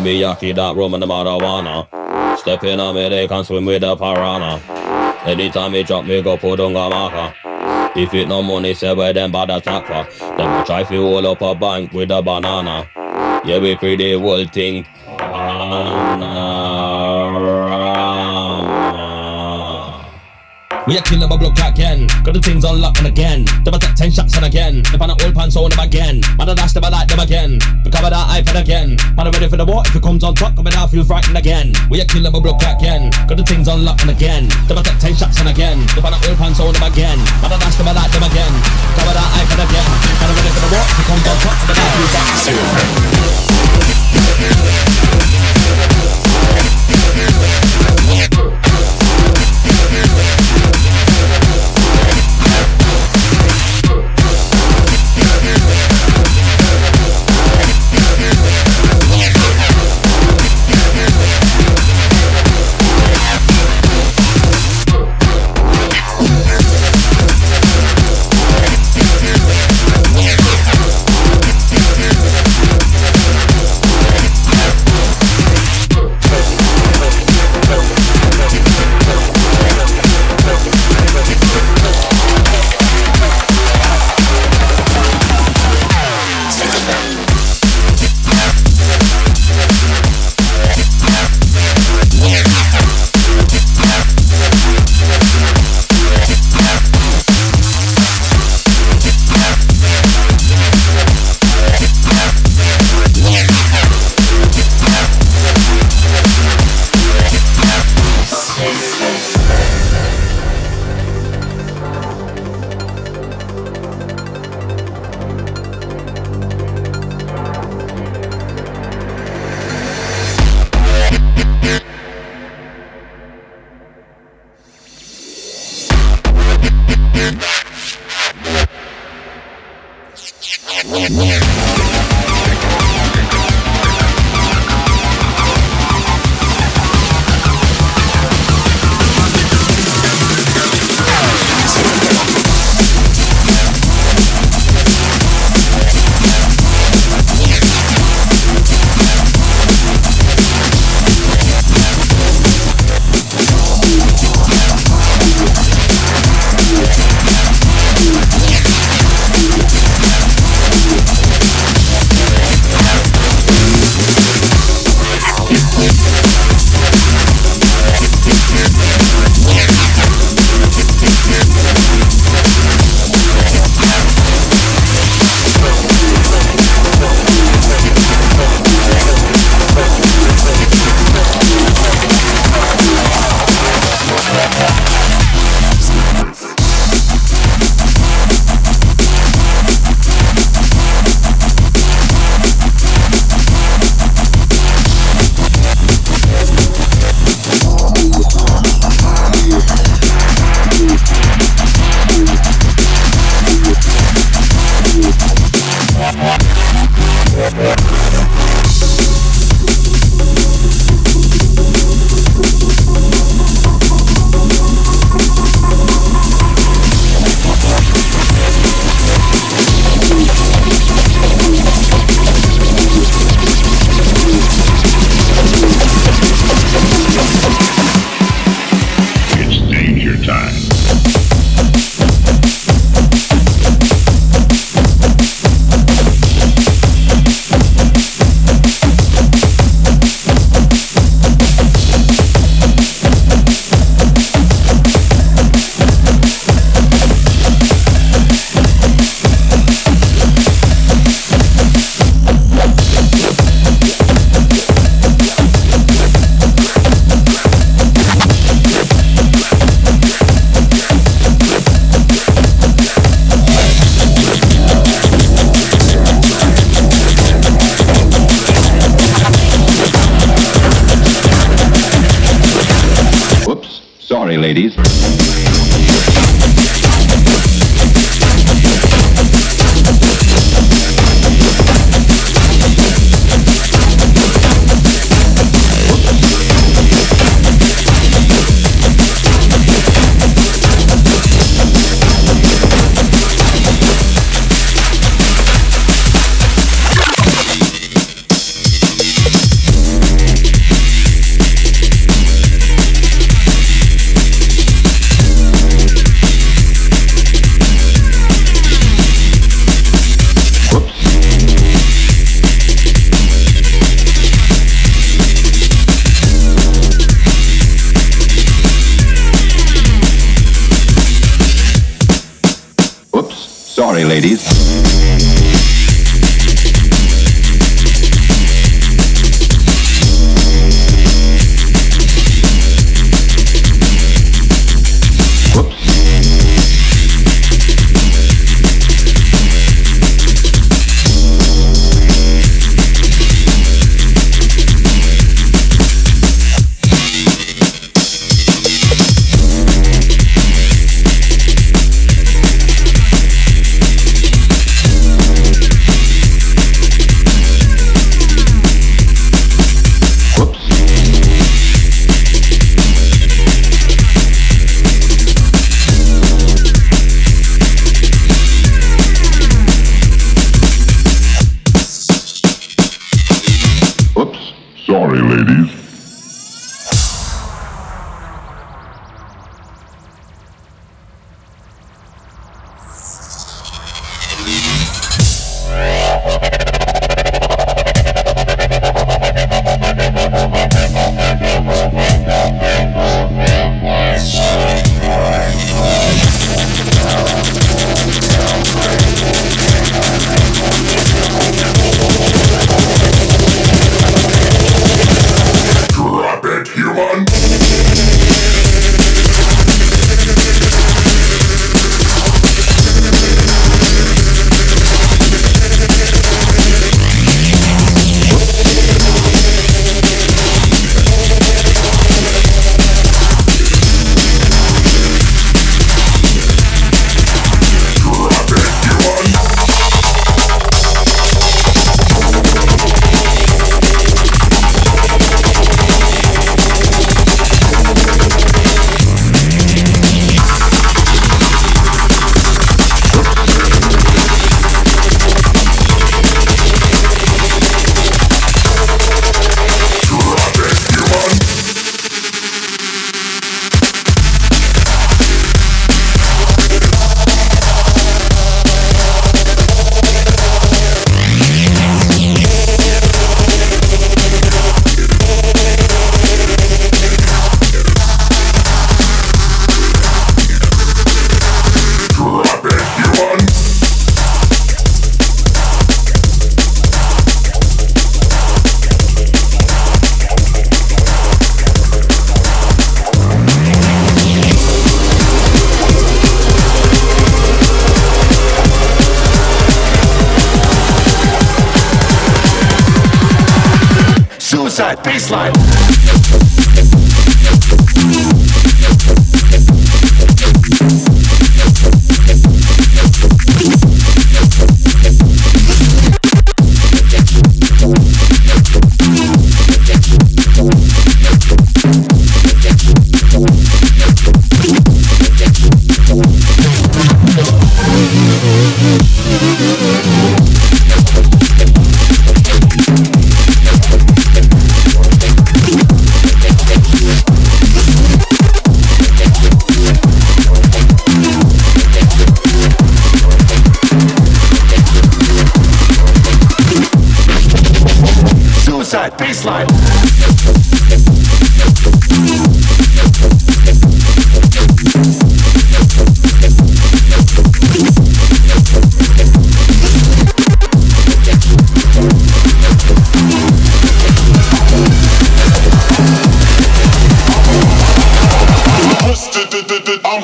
Miyaki, that rum and the marijuana. Step in on me, they can swim with the piranha. Anytime me drop me, go put on a marker. If it no money, say where them bad attack for. Them try to hold up a bank with a banana. Yeah, we pretty whole thing. We a kill them block again. Got the things unlocking again. Them a take ten shots and again. Them on a old pants on them again. Man a dash a light them again. We cover that iPad again. Man a ready for the war. If it comes on top, coming out feel frightened again. We a kill them block again. Got the things unlocking again. Them a take ten shots and again. Them on a old pants on them again. Man a dash a light them again. Cover that iPad again. Man a ready for the war. If it comes on top, coming out feel frightened again.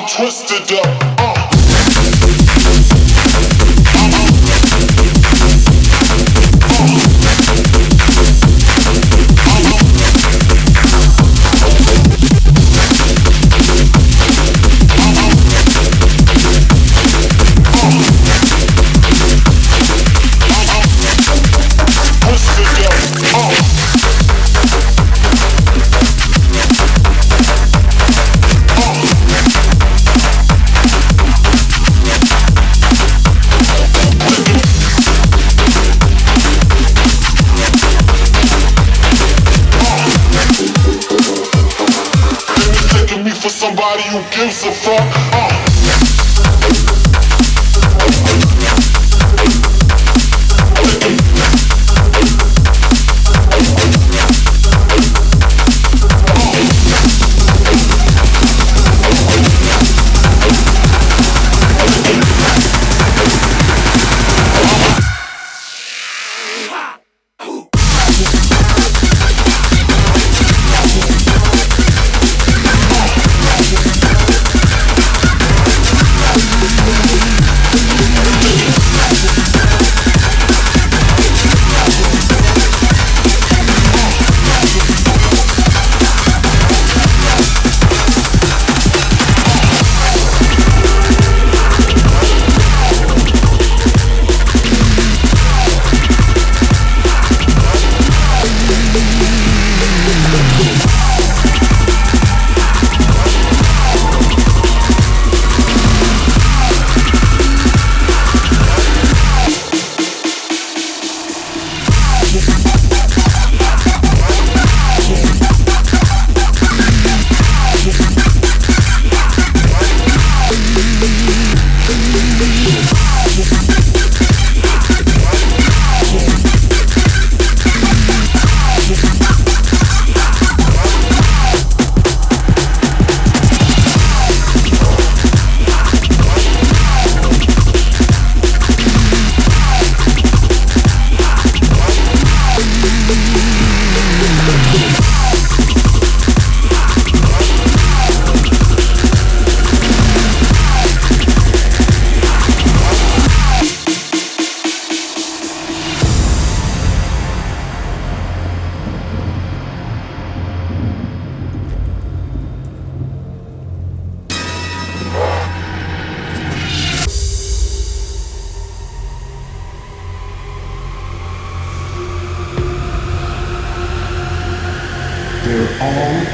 I'm twisted up. Uh. Anybody who gives a fuck. Uh. all